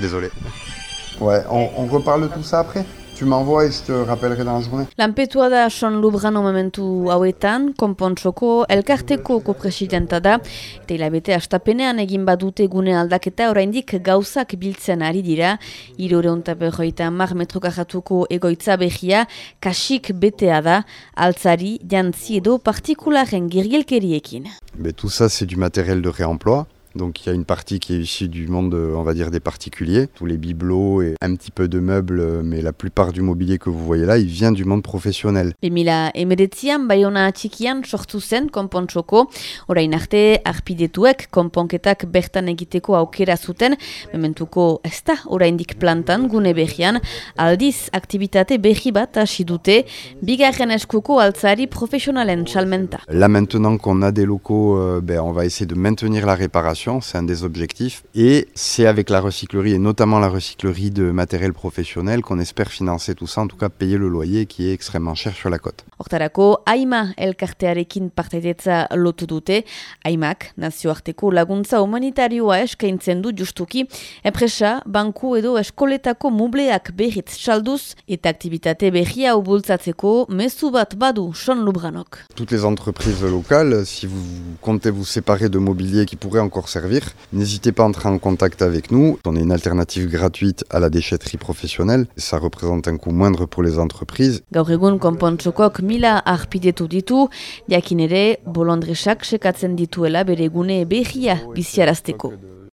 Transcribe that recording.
Désolé. Ouais, on, on reparle de tout ça après? Tu m'envoies et je te rappellerai dans la journée. Lanpetua da Son Lubrano momentu hauetan, konpontsoko elkarteko kopresidenta da, eta hilabete astapenean egin badute gune aldaketa oraindik gauzak biltzen ari dira, iroreunta berroita mar metrokajatuko egoitza behia, kasik betea da, altzari, jantzi edo partikularen girgilkeriekin. Mais tout ça, c'est du matériel de réemploi. Donc il y a une partie qui est issue du monde, euh, on va dire, des particuliers, tous les bibelots et un petit peu de meubles, euh, mais la plupart du mobilier que vous voyez là, il vient du monde professionnel. 2000 emeretzian, Bayona txikian sortu zen konpontsoko, orain arte arpidetuek konponketak bertan egiteko aukera zuten, mementuko ez da oraindik plantan gune behian, aldiz aktivitate behi bat hasi dute, bigarren eskuko altzari profesionalen salmenta. Là maintenant qu'on a des locaux, euh, ben, on va essayer de maintenir la réparation, c'est un des objectifs. Et c'est avec la recyclerie, et notamment la recyclerie de matériel professionnel, qu'on espère financer tout ça, en tout cas payer le loyer qui est extrêmement cher sur la côte. Hortarako, AIMA elkartearekin partaitetza lotu dute, AIMAk nazioarteko laguntza humanitarioa eskaintzen du justuki, enpresa, banku edo eskoletako mubleak berriz salduz eta aktivitate berria ubultzatzeko mezu bat badu Son Lubranok. Toutes les entreprises locales, si vous comptez vous séparer de mobilier qui pourrait encore servir, n'hésitez pas à entrer en contact avec nous. On est une alternative gratuite à la déchetterie professionnelle. Ça représente un coût moindre pour les entreprises. Gaur egun konpontsokok mila arpidetu ditu, jakin ere bolondresak sekatzen dituela bere gune berria biziarazteko.